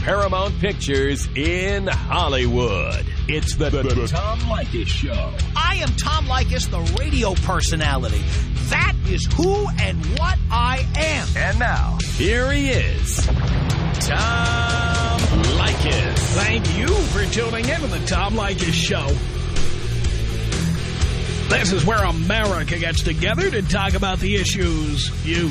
Paramount Pictures in Hollywood. It's the, the, the Tom Leykis Show. I am Tom Leykis, the radio personality. That is who and what I am. And now, here he is, Tom Leykis. Thank you for tuning in to the Tom Leykis Show. This is where America gets together to talk about the issues you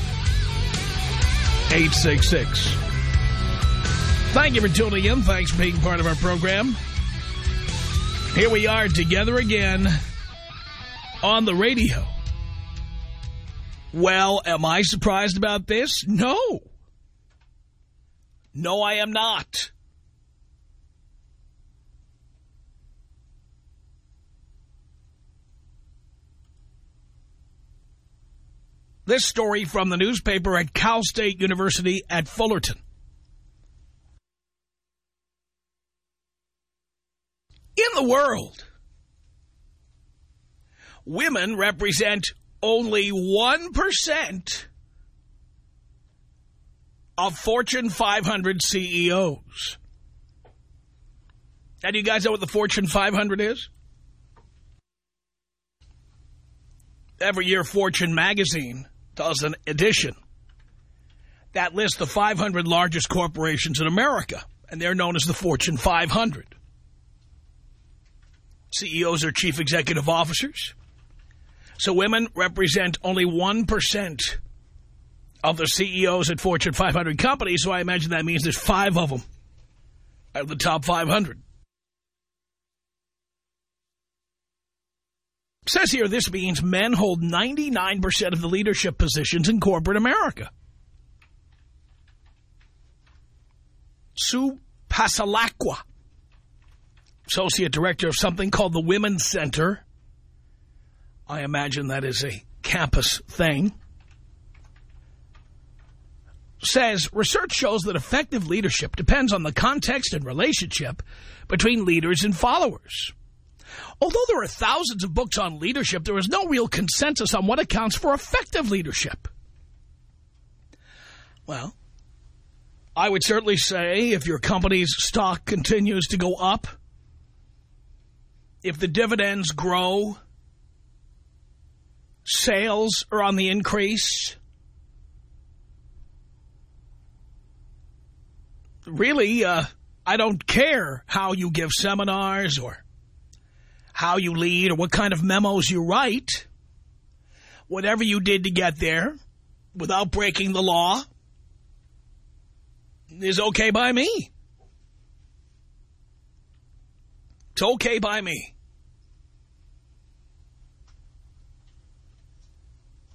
1-800-5800-866. Thank you for tuning in. Thanks for being part of our program. Here we are together again on the radio. Well, am I surprised about this? No. No, I am not. This story from the newspaper at Cal State University at Fullerton. In the world, women represent only 1% of Fortune 500 CEOs. And do you guys know what the Fortune 500 is? Every year, Fortune magazine does an edition that lists the 500 largest corporations in America, and they're known as the Fortune 500. CEOs are chief executive officers. So women represent only 1% of the CEOs at Fortune 500 companies, so I imagine that means there's five of them out of the top 500. Says here this means men hold 99% of the leadership positions in corporate America. Sue Passalacqua, associate director of something called the Women's Center. I imagine that is a campus thing. Says research shows that effective leadership depends on the context and relationship between leaders and followers. Although there are thousands of books on leadership, there is no real consensus on what accounts for effective leadership. Well, I would certainly say if your company's stock continues to go up, if the dividends grow, sales are on the increase, really, uh, I don't care how you give seminars or how you lead or what kind of memos you write. Whatever you did to get there without breaking the law is okay by me. It's okay by me.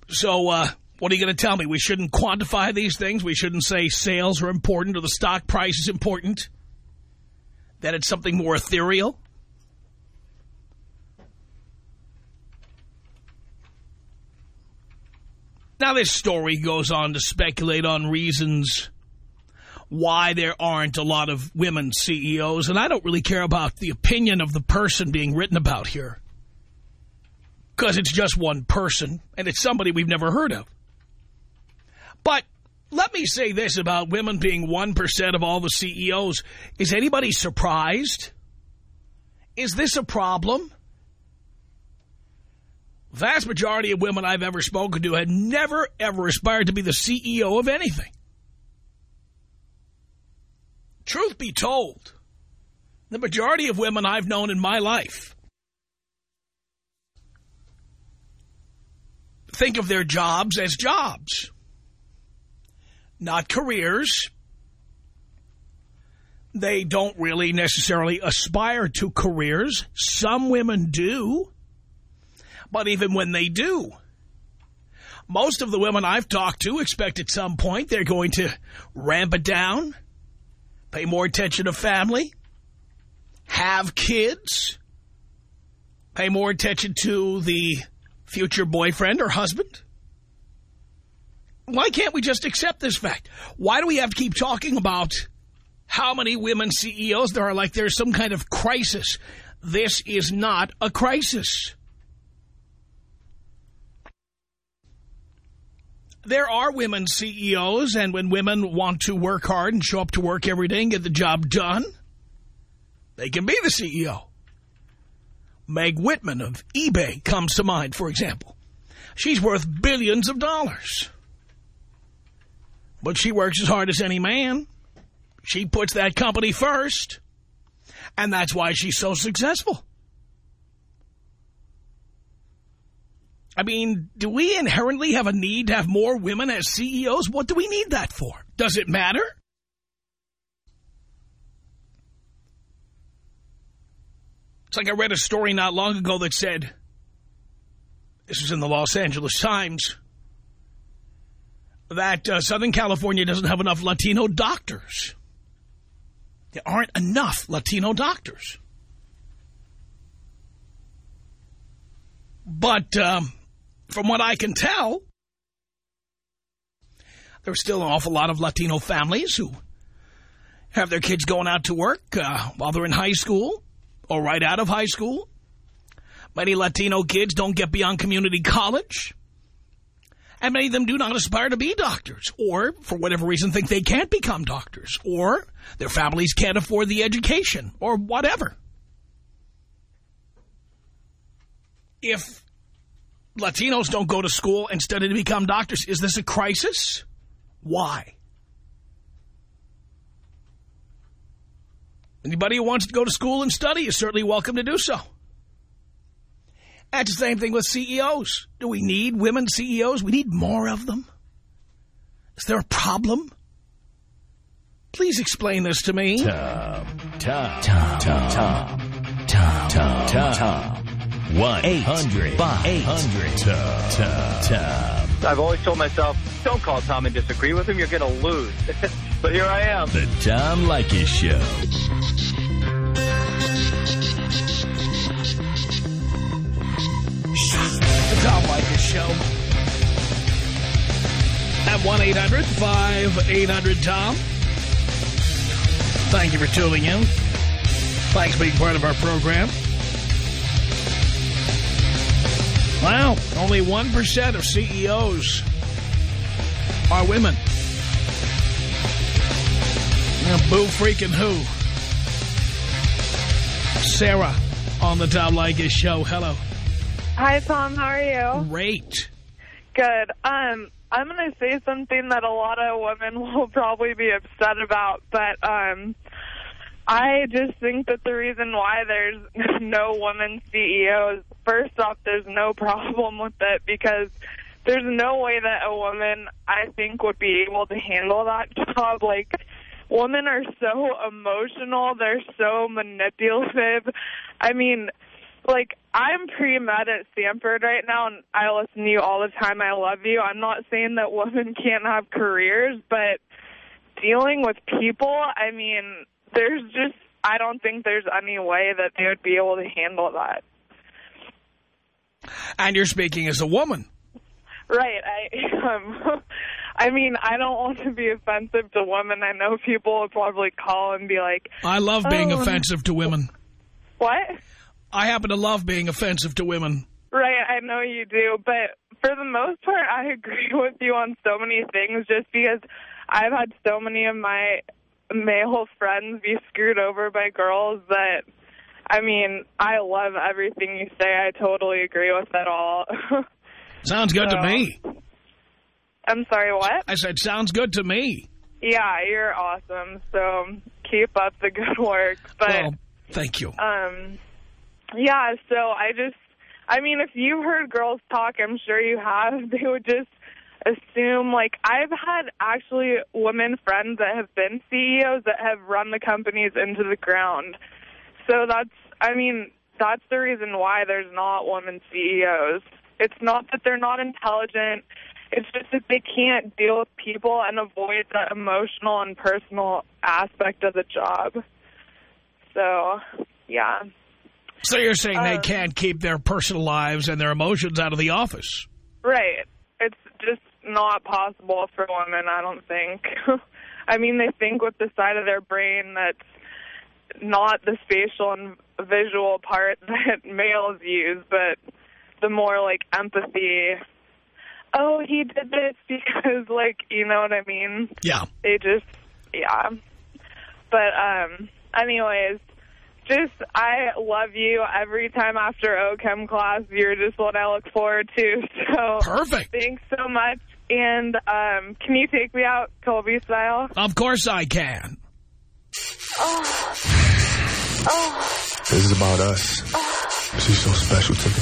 So, uh, what are you going to tell me? We shouldn't quantify these things? We shouldn't say sales are important or the stock price is important? That it's something more ethereal? Now, this story goes on to speculate on reasons why there aren't a lot of women CEOs, and I don't really care about the opinion of the person being written about here because it's just one person, and it's somebody we've never heard of. But let me say this about women being 1% of all the CEOs. Is anybody surprised? Is this a problem? Vast majority of women I've ever spoken to had never, ever aspired to be the CEO of anything. Truth be told, the majority of women I've known in my life think of their jobs as jobs, not careers. They don't really necessarily aspire to careers. Some women do. But even when they do, Most of the women I've talked to expect at some point they're going to ramp it down, pay more attention to family, have kids, pay more attention to the future boyfriend or husband. Why can't we just accept this fact? Why do we have to keep talking about how many women CEOs there are like there's some kind of crisis? This is not a crisis. There are women CEOs, and when women want to work hard and show up to work every day and get the job done, they can be the CEO. Meg Whitman of eBay comes to mind, for example. She's worth billions of dollars. But she works as hard as any man. She puts that company first. And that's why she's so successful. I mean, do we inherently have a need to have more women as CEOs? What do we need that for? Does it matter? It's like I read a story not long ago that said, this was in the Los Angeles Times, that uh, Southern California doesn't have enough Latino doctors. There aren't enough Latino doctors. But um, from what I can tell, there's still an awful lot of Latino families who have their kids going out to work uh, while they're in high school or right out of high school. Many Latino kids don't get beyond community college. And many of them do not aspire to be doctors or, for whatever reason, think they can't become doctors or their families can't afford the education or whatever. If Latinos don't go to school and study to become doctors, is this a crisis? Why? Anybody who wants to go to school and study is certainly welcome to do so. That's the same thing with CEOs. Do we need women CEOs? We need more of them. Is there a problem? Please explain this to me. Tom, Tom, Tom, Tom, Tom, Tom, Tom, Tom, Tom. 100, 500, Tom, Tom, Tom. I've always told myself, don't call Tom and disagree with him. You're going to lose. but here I am. The Tom Leykis Show. The Tom Leykis Show. At 1-800-5800-TOM. Thank you for tuning in. Thanks for being part of our program. Wow, only 1% of CEOs are women. Yeah, boo freaking who? Sarah on the Tom Leykis Show. Hello. Hi, Tom. How are you? Great. Good. Um, I'm going to say something that a lot of women will probably be upset about, but um, I just think that the reason why there's no women CEOs, first off, there's no problem with it because there's no way that a woman, I think, would be able to handle that job. Like, women are so emotional. They're so manipulative. I mean, like, I'm pre-med at Stanford right now, and I listen to you all the time. I love you. I'm not saying that women can't have careers, but dealing with people, I mean, there's just, I don't think there's any way that they would be able to handle that. And you're speaking as a woman. Right. I um, I mean, I don't want to be offensive to women. I know people will probably call and be like, I love being Oh. offensive to women. what? I happen to love being offensive to women. Right, I know you do, but for the most part, I agree with you on so many things just because I've had so many of my male friends be screwed over by girls that, I mean, I love everything you say. I totally agree with it all. Sounds good to me. I'm sorry, what? I said, sounds good to me. Yeah, you're awesome, so keep up the good work. But, well, thank you. um, yeah, so I just, I mean, if you've heard girls talk, I'm sure you have, they would just assume, like, I've had actually women friends that have been CEOs that have run the companies into the ground. So that's, I mean, that's the reason why there's not women CEOs. It's not that they're not intelligent. it's just that they can't deal with people and avoid the emotional and personal aspect of the job. So, yeah. So you're saying they Um, can't keep their personal lives and their emotions out of the office? Right. Not possible for women, I don't think. I mean, they think with the side of their brain that's not the spatial and visual part that males use, but the more like empathy. Oh, he did this because, like, you know what I mean? Yeah. They just, yeah. But, um, anyways, just, I love you. Every time after OChem class, you're just what I look forward to. So, Perfect. thanks so much. And, um, can you take me out Kobe style? Of course I can. oh This is about us. She's so special to me.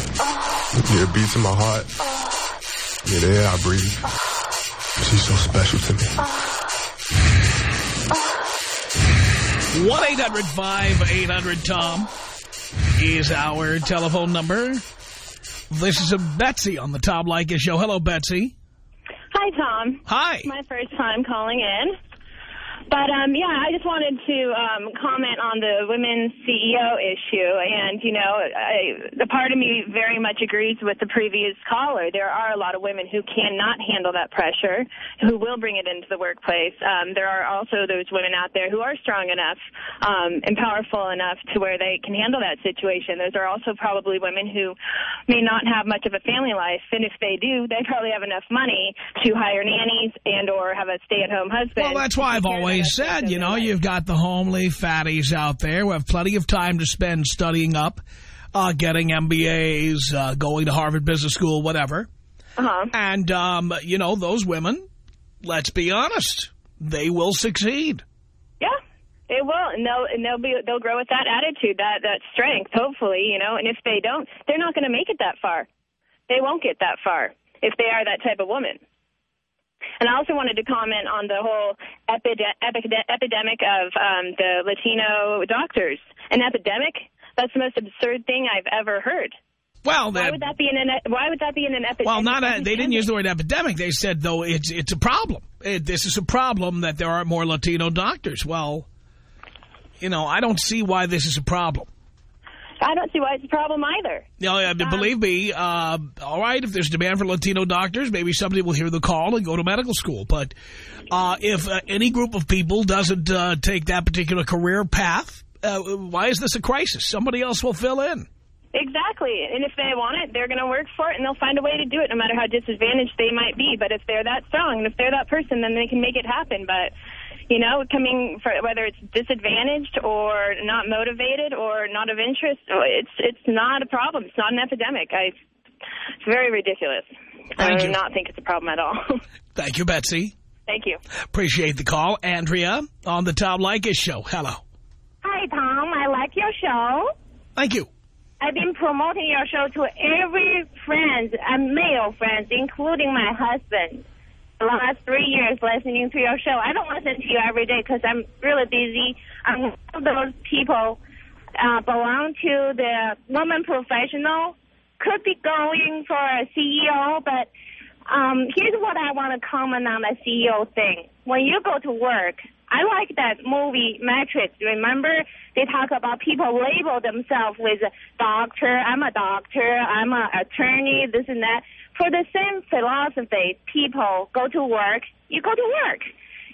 Yeah, it beats in my heart. Yeah, the air I breathe. She's so special to me. 1-800-5800-TOM is our telephone number. This is a Betsy on the Tom Leykis show. Hello, Betsy. Hi, Tom. Hi. My first time calling in. But, um, yeah, I just wanted to um, comment on the women's CEO issue. And, you know, I, the part of me very much agrees with the previous caller. There are a lot of women who cannot handle that pressure, who will bring it into the workplace. Um, there are also those women out there who are strong enough um, and powerful enough to where they can handle that situation. Those are also probably women who may not have much of a family life. And if they do, they probably have enough money to hire nannies and or have a stay-at-home husband. Well, that's why I've to take care of always aspect said, you know, life. you've got the homely fatties out there who have plenty of time to spend studying up, uh, getting MBAs, uh, going to Harvard Business School, whatever. Uh-huh. And, um, you know, those women, let's be honest, they will succeed. Yeah, they will, and they'll and they'll be they'll grow with that attitude, that that strength, hopefully, you know. And if they don't, they're not going to make it that far. They won't get that far if they are that type of woman. And I also wanted to comment on the whole epide- epide- epidemic of um, the Latino doctors. An epidemic? That's the most absurd thing I've ever heard. Well, Why would that be in an Why would that be in an epidemic? well, not a, they didn't use the word epidemic. They said, though, it's it's a problem. It, this is a problem that there aren't more Latino doctors. Well, you know, I don't see why this is a problem. I don't see why it's a problem either. Know, uh, believe me, uh, all right, if there's demand for Latino doctors, maybe somebody will hear the call and go to medical school. But uh, if uh, any group of people doesn't uh, take that particular career path, uh, why is this a crisis? Somebody else will fill in. Exactly. And if they want it, they're going to work for it, and they'll find a way to do it, no matter how disadvantaged they might be. But if they're that strong, and if they're that person, then they can make it happen. But, you know, coming for whether it's disadvantaged or not motivated or not of interest, oh, it's it's not a problem. It's not an epidemic. I, it's very ridiculous. Thank I do you. not think it's a problem at all. Thank you, Betsy. Thank you. Appreciate the call. Andrea on the Tom Leykis show. Hello. Hi, Tom. I like your show. Thank you. I've been promoting your show to every friend and uh, male friends, including my husband. Last three years listening to your show. I don't listen to you every day because I'm really busy. I'm one of those people uh, belong to the woman professional. Could be going for a CEO, but um, here's what I want to comment on the CEO thing. When you go to work, I like that movie Matrix. Remember, they talk about people label themselves with doctor, I'm a doctor, I'm an attorney, this and that. For the same philosophy, people go to work, you go to work.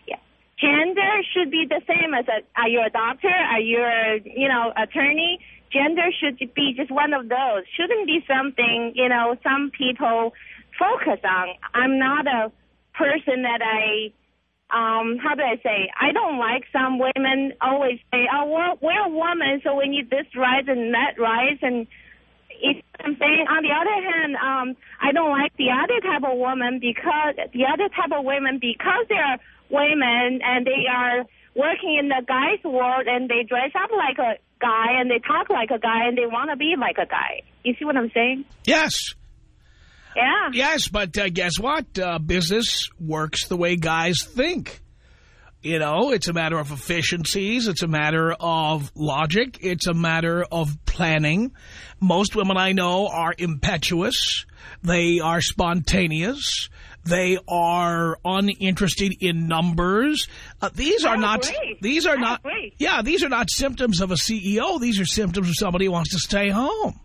Yeah. Gender should be the same as a, are you a doctor, are you a, you know, attorney? Gender should be just one of those. Shouldn't be something, you know, some people focus on. I'm not a person that I um, how do I say? I don't like some women always say, "Oh, we're, we're a woman, so we need this rights and that rights." And I'm saying. On the other hand, um, I don't like the other type of woman because the other type of women because they're women and they are working in the guy's world and they dress up like a guy and they talk like a guy and they want to be like a guy. You see what I'm saying? Yes. Yeah. Yes, but uh, guess what? Uh, business works the way guys think. You know, it's a matter of efficiencies. It's a matter of logic. It's a matter of planning. Most women I know are impetuous. They are spontaneous. They are uninterested in numbers. Uh, these I are not. agree. These are I not. agree. Yeah, these are not symptoms of a CEO. These are symptoms of somebody who wants to stay home.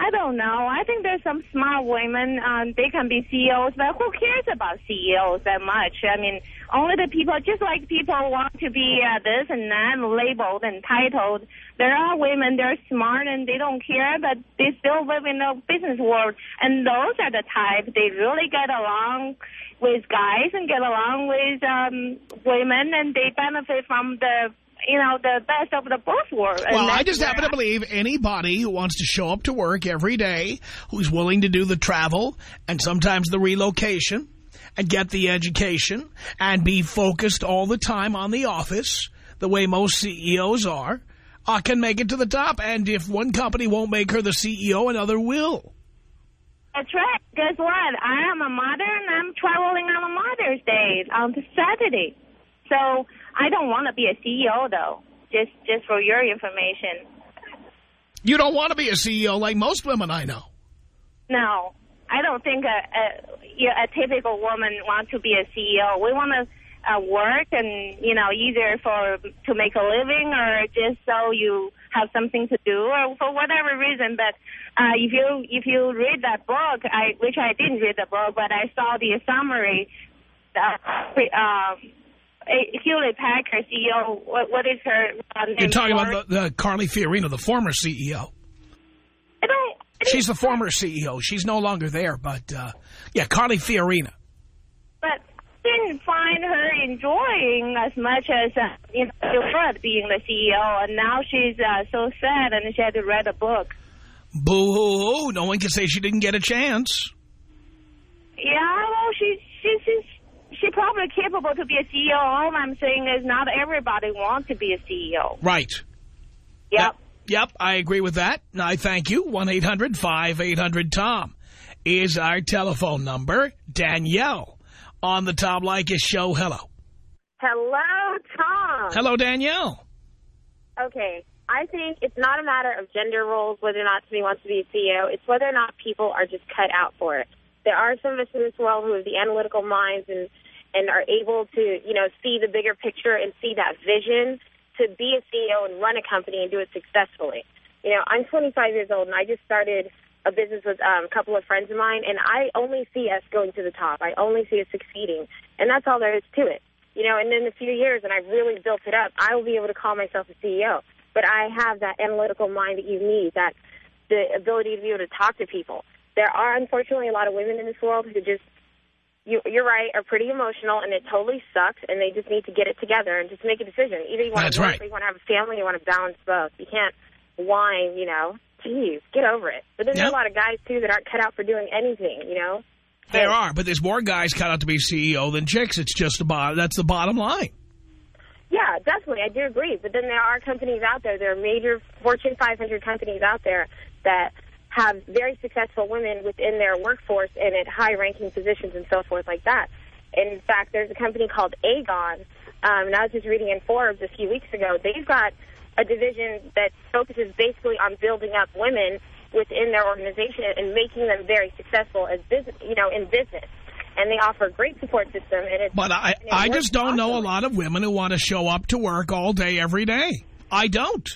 I don't know. I think there's some smart women. Um, they can be CEOs, but who cares about CEOs that much? I mean, only the people, just like people want to be uh, this and that, labeled and titled. There are women, they're smart and they don't care, but they still live in the business world. And those are the type, they really get along with guys and get along with um, women, and they benefit from the, you know, the best of the both worlds. Well, I just happen where to believe anybody who wants to show up to work every day, who's willing to do the travel and sometimes the relocation and get the education and be focused all the time on the office, the way most CEOs are, uh, can make it to the top. And if one company won't make her the CEO, another will. That's right. Guess what? I am a mother, and I'm traveling on a Mother's Day on Saturday. So I don't want to be a CEO, though. Just, just for your information. You don't want to be a CEO like most women I know. No, I don't think a, a, a typical woman wants to be a CEO. We want to uh, work and, you know, either for to make a living or just so you have something to do or for whatever reason. But uh, if you if you read that book, I which I didn't read the book, but I saw the summary. Uh, um, eh, Hewlett Packard CEO. What, what is her uh, name? You're talking about the, the Carly Fiorina, the former CEO. I don't. I She's the former CEO. She's no longer there, but, uh, yeah, Carly Fiorina. but didn't find her enjoying as much as uh, you know being the CEO, and now she's uh, so sad and she had to read a book. Boo-hoo-hoo. No one can say she didn't get a chance. Yeah, well, she she's she's she probably capable to be a CEO. All I'm saying is not everybody wants to be a CEO. Right. Yep. Yep, I agree with that. I thank you. 1-800-5800-TOM is our telephone number. Danielle on the Tom Leykis show. Hello. Hello, Tom. Hello, Danielle. Okay. I think it's not a matter of gender roles, whether or not somebody wants to be a CEO. It's whether or not people are just cut out for it. There are some of us in this world who have the analytical minds and, and are able to, you know, see the bigger picture and see that vision to be a CEO and run a company and do it successfully. You know, I'm 25 years old, and I just started a business with um, a couple of friends of mine, and I only see us going to the top. I only see us succeeding, and that's all there is to it. You know, and in a few years, and I've really built it up, I will be able to call myself a CEO. But I have that analytical mind that you need, that the ability to be able to talk to people. There are, unfortunately, a lot of women in this world who just you, you're right, are pretty emotional, and it totally sucks, and they just need to get it together and just make a decision. Either you want That's to work right. or you want to have a family, you want to balance both. You can't whine, you know. Jeez, get over it. But then Yep. a lot of guys, too, that aren't cut out for doing anything, you know. There are, but there's more guys cut out to be CEO than chicks. It's just about, that's the bottom line. Yeah, definitely. I do agree. But then there are companies out there, there are major Fortune 500 companies out there that have very successful women within their workforce and at high-ranking positions and so forth like that. In fact, there's a company called Aegon, um, and I was just reading in Forbes a few weeks ago. They've got a division that focuses basically on building up women within their organization and making them very successful as business, you know, in business. And they offer a great support system. And it's, But I, I just don't know a lot of women who want to show up to work all day, every day. I don't.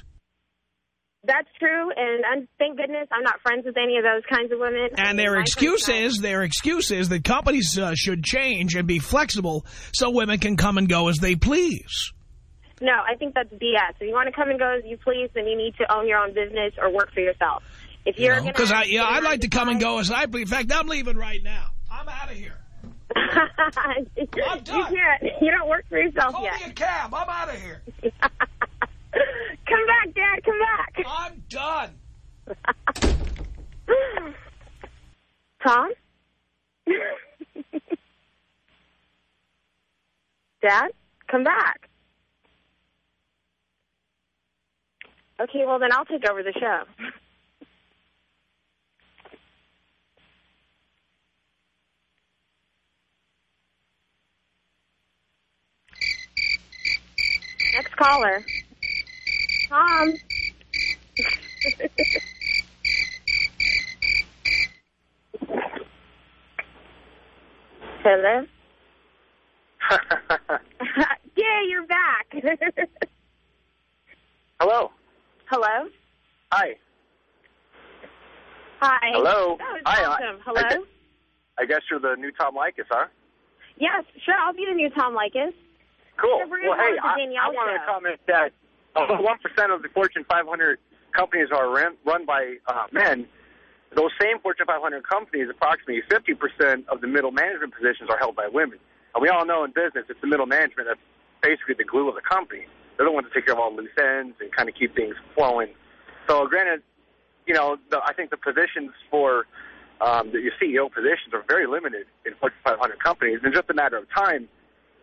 That's true, and um, thank goodness I'm not friends with any of those kinds of women. And their My excuse is, their excuse is that companies uh, should change and be flexible so women can come and go as they please. No, I think that's BS. If you want to come and go as you please, then you need to own your own business or work for yourself. If you're going Because I, yeah, I'd like to come and go as I please. In fact, I'm leaving right now. I'm out of here. you I'm done. can't. You don't work for yourself Call yet. me a cab. I'm out of here. come back, Dad. Come back. I'm done. Tom? Dad? Come back. Okay, well, then I'll take over the show. Next caller. Tom. Hello? yeah, you're back. Hello. Hello? Hi. Hi. Hello. Oh, that was Hi, I- awesome. Hello? I guess- I guess you're the new Tom Leykis, huh? yes, sure. I'll be the new Tom Leykis. Cool. So we're gonna well, hey, I, I wanted to comment that although one percent of the Fortune 500 companies are ran, run by uh, men, those same Fortune 500 companies, approximately 50 percent of the middle management positions are held by women. And we all know in business, it's the middle management that's basically the glue of the company. They're the ones that take care of all loose ends and kind of keep things flowing. So, granted, you know, the, I think the positions for um, the your CEO positions are very limited in Fortune 500 companies. It's just a matter of time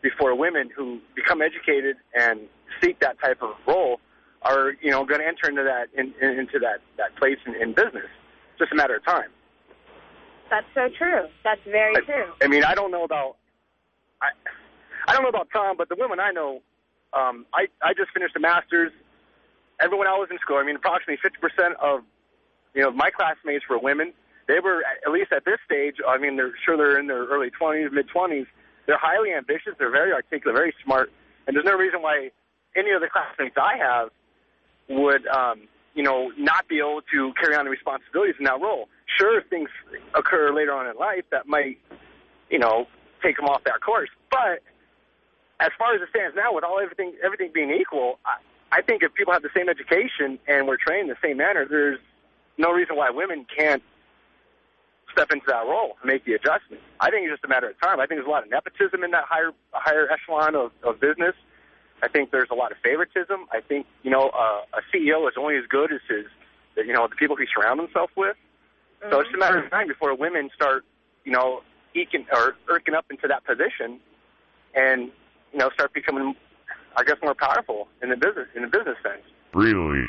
before women who become educated and seek that type of role are, you know, going to enter into that in, in, into that that place in, in business. It's just a matter of time. That's so true. That's very true. I mean, I don't know about I I don't know about Tom, but the women I know, um, I I just finished a master's. Everyone I was in school, I mean, approximately 50 percent of you know my classmates were women. They were at least at this stage. I mean, they're sure they're in their early 20s, mid 20s. They're highly ambitious. They're very articulate, very smart, and there's no reason why any of the classmates I have would, um, you know, not be able to carry on the responsibilities in that role. Sure, things occur later on in life that might, you know, take them off that course. But as far as it stands now, with all everything everything being equal, I, I think if people have the same education and we're trained in the same manner, there's no reason why women can't step into that role and make the adjustment. I think it's just a matter of time. I think there's a lot of nepotism in that higher higher echelon of, of business. I think there's a lot of favoritism. I think you know uh, a CEO is only as good as his you know the people he surrounds himself with. So it's just a matter of time before women start you know eking or irking up into that position and you know start becoming I guess more powerful in the business in the business sense. Really?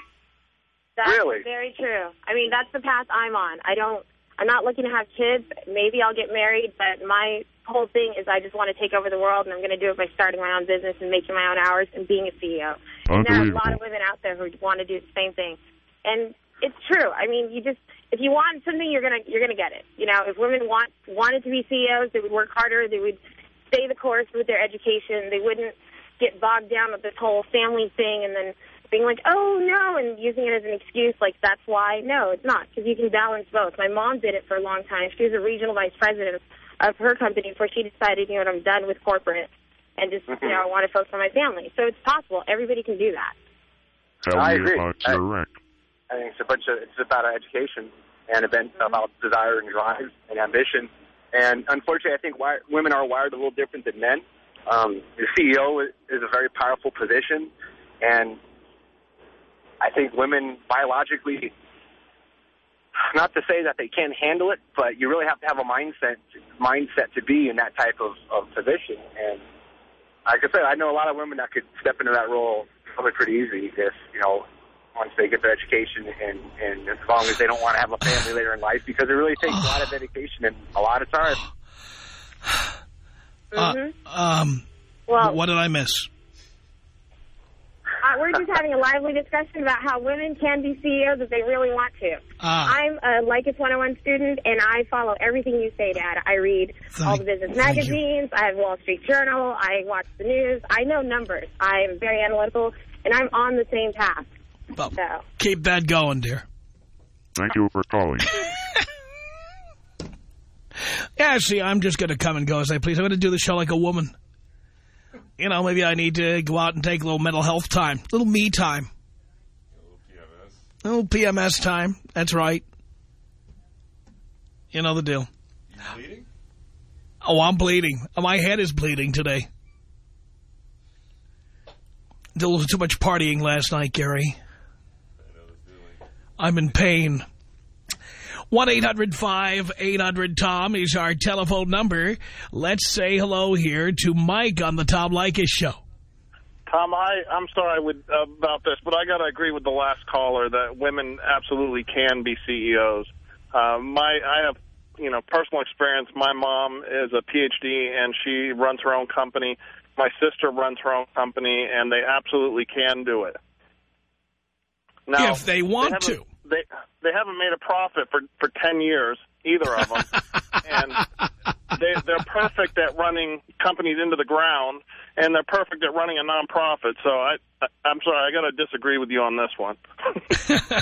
That's Really? very true. I mean, that's the path I'm on. I don't. I'm not looking to have kids. Maybe I'll get married, but my whole thing is I just want to take over the world, and I'm going to do it by starting my own business and making my own hours and being a CEO. And there are a lot of women out there who want to do the same thing, and it's true. I mean, you just if you want something, you're gonna you're gonna get it. You know, if women want wanted to be CEOs, they would work harder. They would stay the course with their education. They wouldn't get bogged down with this whole family thing and then being like, oh, no, and using it as an excuse, like, that's why. No, it's not, because you can balance both. My mom did it for a long time. She was a regional vice president of her company before she decided, you know I'm done with corporate and just, you know, I want to focus on my family. So it's possible. Everybody can do that. Tell I agree. about I- your. I think it's a bunch of it's about education and event about desire and drive and ambition. And unfortunately, I think wi- women are wired a little different than men. Um, the CEO is, is a very powerful position, and I think women biologically, not to say that they can't handle it, but you really have to have a mindset mindset to be in that type of, of position. And like I said, I know a lot of women that could step into that role probably pretty easy if you know once they get their education and and as long as they don't want to have a family later in life because it really takes a lot of dedication and a lot of time. Uh, um, Well- what did I miss? Uh, we're just having a lively discussion about how women can be CEOs if they really want to. Ah. I'm a Leykis 101 student, and I follow everything you say, Dad. I read all the business thank you. magazines. I have Wall Street Journal. I watch the news. I know numbers. I'm very analytical, and I'm on the same path. Well, So, Keep that going, dear. Thank you for calling. Yeah, see, I'm just going to come and go as I please. I'm going to do the show like a woman. You know, maybe I need to go out and take a little mental health time. A little me time. A little PMS time. That's right. You know the deal. bleeding? Oh, I'm bleeding. My head is bleeding today. Did a little too much partying last night, Gary. I'm in pain. 1-800-5800-TOM is our telephone number. Let's say hello here to Mike on the Tom Leykis show. Tom, I, I'm sorry with, about this, but I got to agree with the last caller that women absolutely can be CEOs. Uh, my, I have, you know, personal experience. My mom is a PhD, and she runs her own company, My sister runs her own company, and they absolutely can do it. Now, If they want haven't- to. They they haven't made a profit for for ten years, either of them, and they they're perfect at running companies into the ground, and they're perfect at running a nonprofit. So I, I I'm sorry, I got to disagree with you on this one.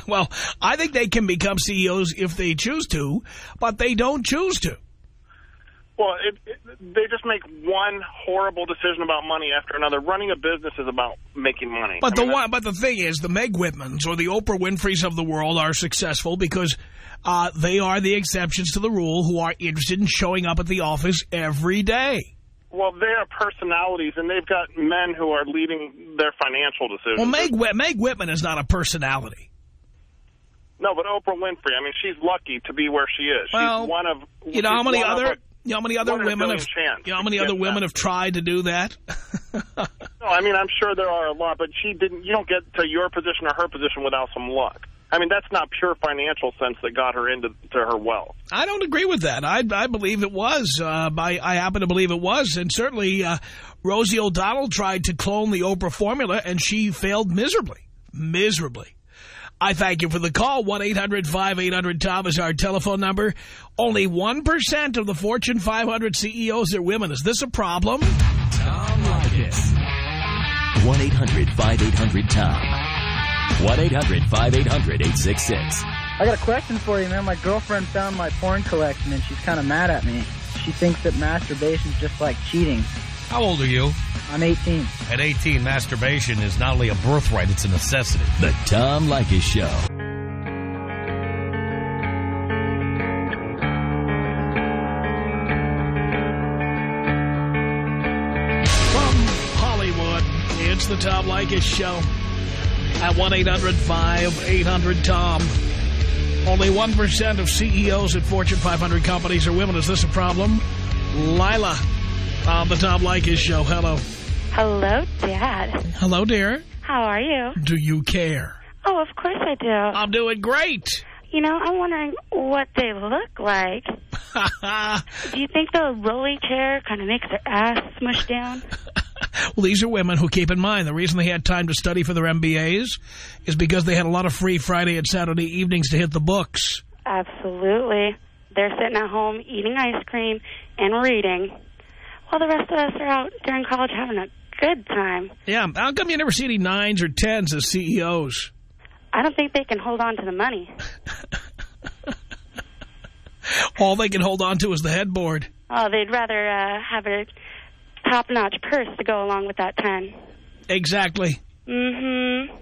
well, I think they can become CEOs if they choose to, but they don't choose to. Well, it, it, they just make one horrible decision about money after another. Running a business is about making money. But I the mean, one, but the thing is, the Meg Whitmans or the Oprah Winfreys of the world are successful because uh, they are the exceptions to the rule who are interested in showing up at the office every day. Well, they are personalities, and they've got men who are leading their financial decisions. Well, Meg, Meg Whitman is not a personality. No, but Oprah Winfrey, I mean, she's lucky to be where she is. Well, she's one of... You know how many other you know how many other women have chance you know how many other women that. have tried to do that? No, I mean, I'm sure there are a lot, but she didn't. You don't get to your position or her position without some luck. I mean, that's not pure financial sense that got her into to her wealth. I don't agree with that. I, I believe it was. Uh, I, I happen to believe it was. And certainly uh, Rosie O'Donnell tried to clone the Oprah formula, and she failed miserably. Miserably. I thank you for the call. 1-800-5800-TOM is our telephone number. Only 1% of the Fortune 500 CEOs are women. Is this a problem? Tom Leykis. 1-800-5800-TOM. 1-800-5800-866. I got a question for you, man. My girlfriend found my porn collection and she's kind of mad at me. She thinks that masturbation's just like cheating. How old are you? I'm 18. At 18, masturbation is not only a birthright, it's a necessity. The Tom Leykis Show. From Hollywood, it's the Tom Leykis Show at 1-800-5800-TOM. Only 1% of CEOs at Fortune 500 companies are women. Is this a problem? Lila on the Tom Leykis Show. Hello. Hello, Dad. Hello, dear. How are you? Do you care? Oh, of course I do. I'm doing great. You know, I'm wondering what they look like. do you think the rolly chair kind of makes their ass smush down? Well, these are women who, keep in mind, the reason they had time to study for their MBAs is because they had a lot of free Friday and Saturday evenings to hit the books. Absolutely. They're sitting at home eating ice cream and reading while the rest of us are out during college having a good time. Yeah, how come you never see any nines or tens as CEOs? I don't think they can hold on to the money. All they can hold on to is the headboard. Oh, they'd rather uh, have a top-notch purse to go along with that 10. Exactly. Mm-hmm.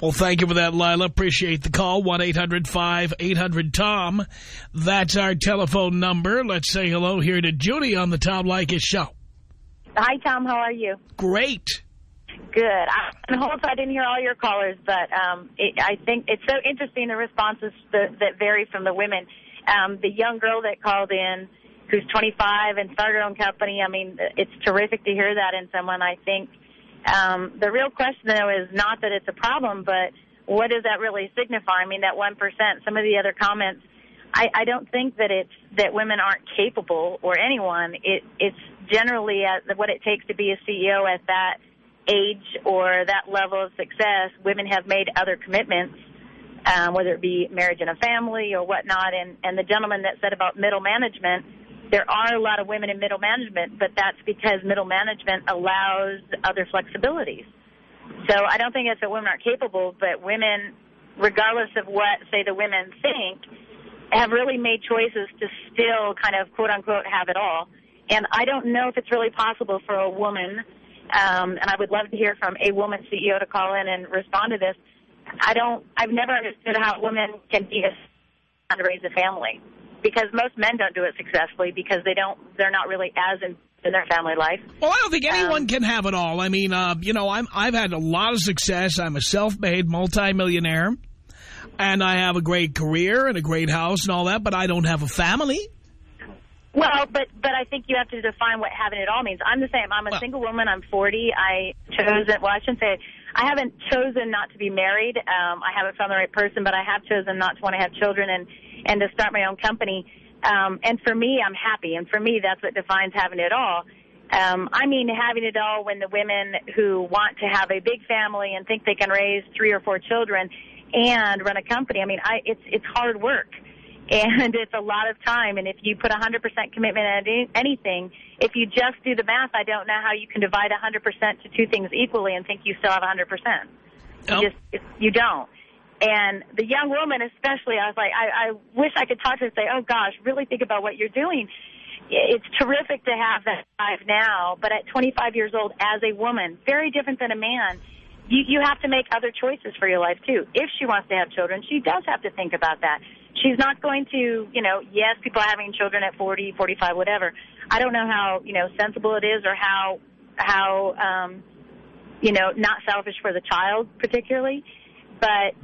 Well, thank you for that, Lila. Appreciate the call. 1-800-5800-TOM. That's our telephone number. Let's say hello here to Judy on the Tom Leykis Show. Hi, Tom. How are you? Great. Good. I, I hope I didn't hear all your callers, but um, it, I think it's so interesting the responses that, that vary from the women. Um, the young girl that called in, who's 25 and started her own company. I mean, it's terrific to hear that in someone. I think um, the real question though is not that it's a problem, but what does that really signify? I mean, that one percent. Some of the other comments. I, I don't think that it's that women aren't capable or anyone. It, it's generally at what it takes to be a CEO at that age or that level of success. Women have made other commitments, um, whether it be marriage and a family or whatnot. And, and the gentleman that said about middle management, there are a lot of women in middle management, but that's because middle management allows other flexibilities. So I don't think it's that women aren't capable, but women, regardless of what, say, the women think, have really made choices to still kind of quote unquote have it all. And I don't know if it's really possible for a woman, um, and I would love to hear from a woman CEO to call in and respond to this. I don't, I've never understood how women can be a and raise a family because most men don't do it successfully because they don't, they're not really as in, in their family life. Well, I don't think anyone can have it all. I mean, uh, you know, I'm, I've had a lot of success. I'm a self-made multimillionaire, and I have a great career and a great house and all that, but I don't have a family. Well, but but I think you have to define what having it all means. I'm the same. I'm a single woman. I'm 40. I chose it. Well, I shouldn't say I haven't chosen not to be married. Um, I haven't found the right person, but I have chosen not to want to have children and and to start my own company. Um, and for me, I'm happy. And for me, that's what defines having it all. Um, I mean, having it all when the women who want to have a big family and think they can raise three or four children and run a company. I mean, I, it's it's hard work, and it's a lot of time. And if you put 100% commitment at any, anything, if you just do the math, I don't know how you can divide 100% to two things equally and think you still have 100%. You just you don't. And the young woman, especially, I was like, I, I wish I could talk to her and say, oh gosh, really think about what you're doing. It's terrific to have that drive now, but at 25 years old, as a woman, very different than a man, you, you have to make other choices for your life too. If she wants to have children, she does have to think about that. She's not going to, you know, yes, people are having children at 40, 45, whatever. I don't know how, you know, sensible it is or how, how, um, you know, not selfish for the child particularly, but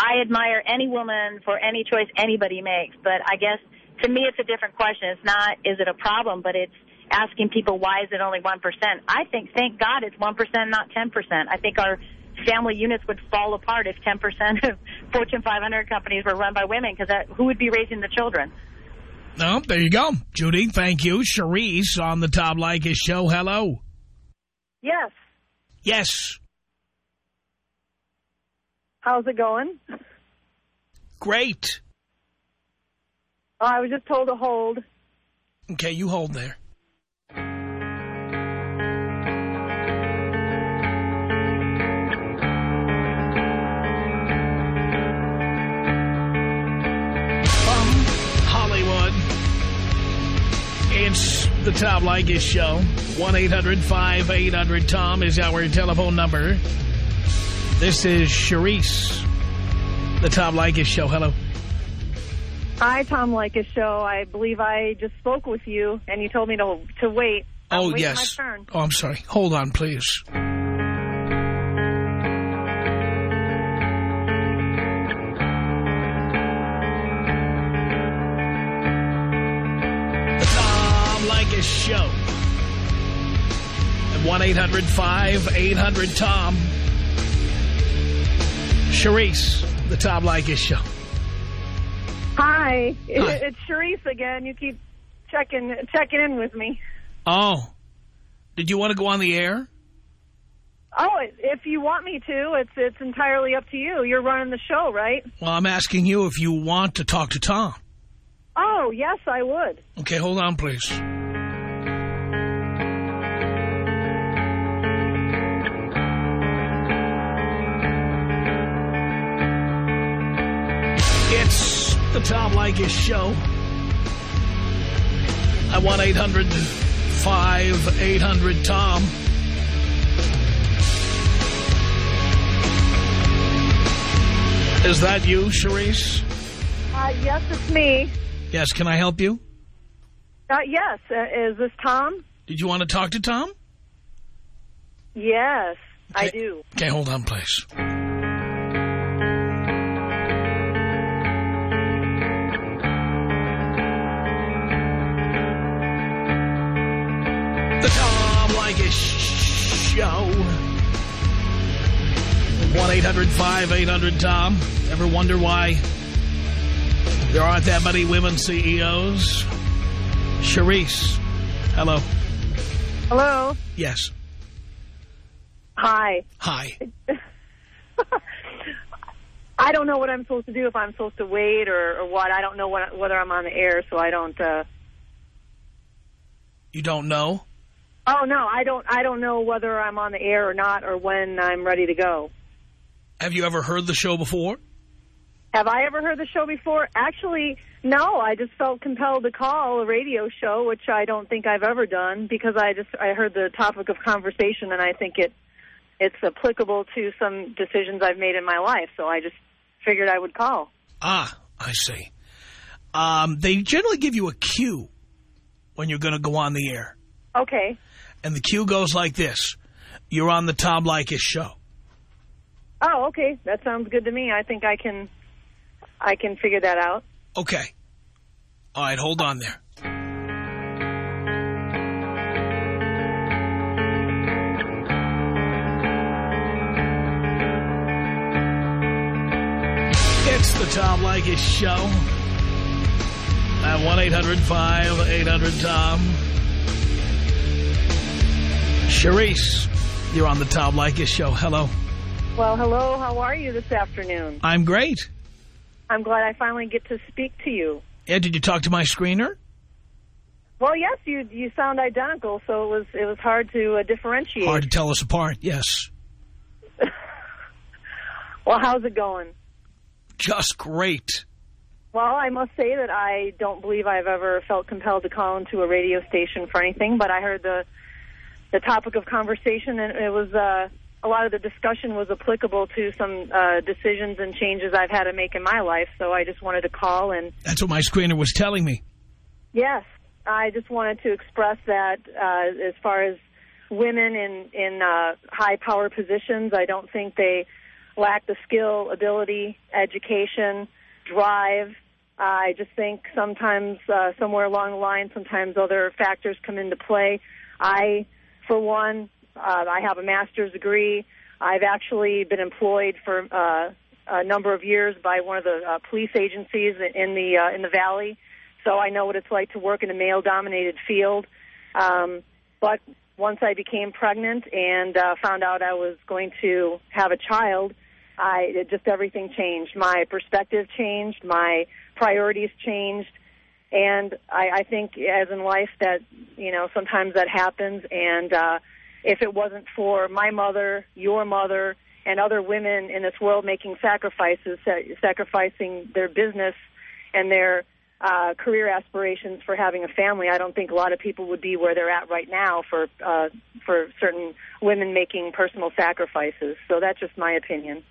I admire any woman for any choice anybody makes, but I guess to me it's a different question. It's not is it a problem, but it's asking people why is it only 1%. I think, thank God it's 1%, not 10%. I think our family units would fall apart if 10% of Fortune 500 companies were run by women because who would be raising the children? No, there you go. Judy, thank you. Charisse on the Tom Leykis show. Hello. Yes. Yes. How's it going? Great. Oh, I was just told to hold. Okay, you hold there. From Hollywood, it's the Tom Leykis Show. 1-800-5800-TOM is our telephone number. This is Charisse, the Tom Leykis Show. Hello. Hi, Tom Leykis show. I believe I just spoke with you, and you told me to to wait. I'm Oh, yes. My turn. Oh, I'm sorry. Hold on, please. The Tom Leykis Show. At 1-800-5800-TOM. Charisse, the Tom Leykis Show. Hi, Hi. it's Charisse again. You keep checking checking in with me. Oh. Did you want to go on the air? Oh, if you want me to, it's it's entirely up to you. You're running the show, right? Well, I'm asking you if you want to talk to Tom. Oh, yes, I would. Okay, hold on, please. The Tom Leykis Show. At 1-800-5800-TOM. Is that you, Charisse? Uh, yes, it's me. Yes, can I help you? Uh, yes, uh, is this Tom? Did you want to talk to Tom? Yes, I do. Okay, hold on, please. 1-800-5800-TOM. Ever wonder why there aren't that many women CEOs? Charisse, hello. Hello. Yes. Hi. Hi. I don't know what I'm supposed to do if I'm supposed to wait or, or what. I don't know what, whether I'm on the air, so I don't. Uh... You don't know? Oh no, I don't. I don't know whether I'm on the air or not, or when I'm ready to go. Have you ever heard the show before? Have I ever heard the show before? Actually, no. I just felt compelled to call a radio show, which I don't think I've ever done, because I just I heard the topic of conversation, and I think it it's applicable to some decisions I've made in my life. So I just figured I would call. Ah, I see. Um, they generally give you a cue when you're going to go on the air. Okay. And the cue goes like this. You're on the Tom Leykis show. Oh, okay. That sounds good to me. I think I can I can figure that out. Okay. All right, hold on there. It's the Tom Leykis Show. At 1-800-5800-TOM. Charisse, you're on the Tom Leykis show. Hello. Well, hello. How are you this afternoon? I'm great. I'm glad I finally get to speak to you. Yeah, did you talk to my screener? Well, yes, you you sound identical, so it was it was hard to uh, differentiate. Hard to tell us apart, yes. Well, how's it going? Just great. Well, I must say that I don't believe I've ever felt compelled to call into a radio station for anything, but I heard the the topic of conversation, and it was uh, a lot of the discussion was applicable to some uh, decisions and changes I've had to make in my life. So I just wanted to call and That's what my screener was telling me. yes, I just wanted to express that uh, as far as women in in uh, high power positions, I don't think they lack the skill, ability, education, drive. Uh, I just think sometimes uh, somewhere along the line, sometimes other factors come into play. I, for one, uh, I have a master's degree. I've actually been employed for uh, a number of years by one of the uh, police agencies in the uh, in the valley, so I know what it's like to work in a male-dominated field. Um, but once I became pregnant and uh, found out I was going to have a child, I it just everything changed. My perspective changed. My priorities changed. And I, I think, as in life, that you know sometimes that happens. And uh, if it wasn't for my mother, your mother, and other women in this world making sacrifices, sacrificing their business and their uh, career aspirations for having a family, I don't think a lot of people would be where they're at right now for uh, for certain women making personal sacrifices. So that's just my opinion.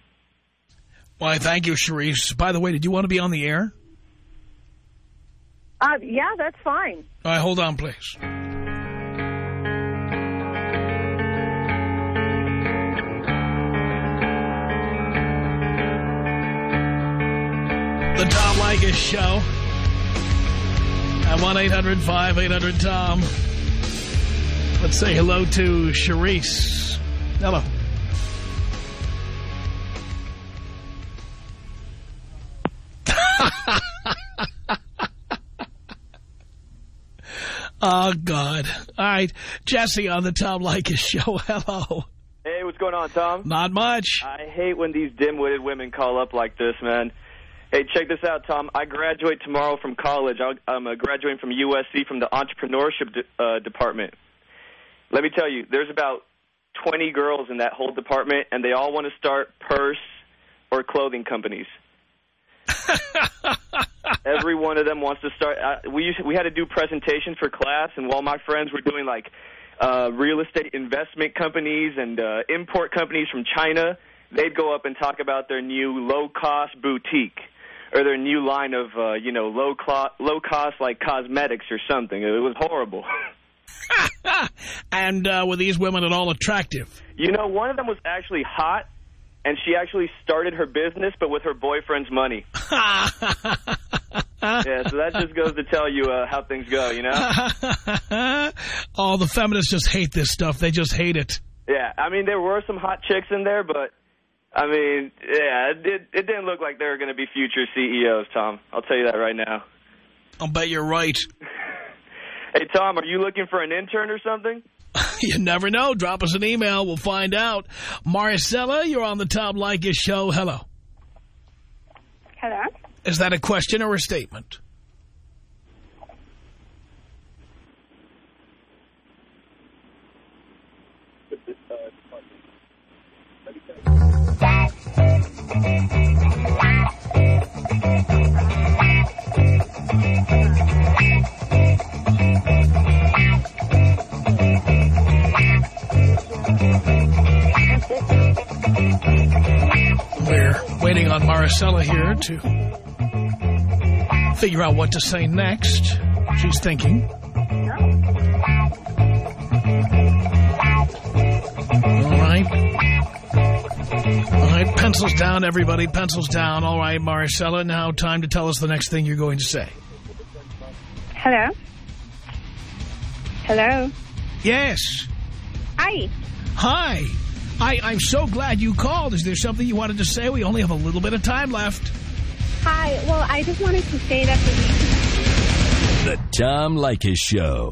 Why, thank you, Charisse. By the way, did you want to be on the air? Uh, yeah, that's fine. All right, hold on, please. Leykis Show at 1-800-5800-TOM. Let's say hello to Charisse. Hello. Oh, God. All right. Jesse on the Tom Leykis show. Hello. Hey, what's going on, Tom? Not much. I hate when these dim-witted women call up like this, man. Hey, check this out, Tom. I graduate tomorrow from college. I'm uh, graduating from USC from the entrepreneurship de uh, department. Let me tell you, there's about 20 girls in that whole department, and they all want to start purse or clothing companies. Every one of them wants to start. Uh, we used, we had to do presentations for class, and while my friends were doing like uh, real estate investment companies and uh, import companies from China, they'd go up and talk about their new low cost boutique or their new line of uh, you know low clo- low cost like cosmetics or something. It was horrible. and uh, were these women at all attractive? You know, one of them was actually hot, and she actually started her business, but with her boyfriend's money. yeah, so that just goes to tell you uh, how things go, you know? oh, the feminists just hate this stuff. They just hate it. Yeah, I mean, there were some hot chicks in there, but, I mean, yeah, it, did, it didn't look like they were going to be future CEOs, Tom. I'll tell you that right now. I'll bet you're right. Hey, Tom, are you looking for an intern or something? you never know. Drop us an email. We'll find out. Maricela, you're on the Tom Leykis show. Hello. Hello? Is that a question or a statement? Waiting on Maricela here to figure out what to say next. She's thinking. All right, pencils down, everybody. Pencils down. All right, Maricela, now time to tell us the next thing you're going to say. Hello? Hello? Yes. Hi. Hi. I, I'm so glad you called. Is there something you wanted to say? We only have a little bit of time left. Hi. Well, I just wanted to say that the reason The Tom Leykis Show.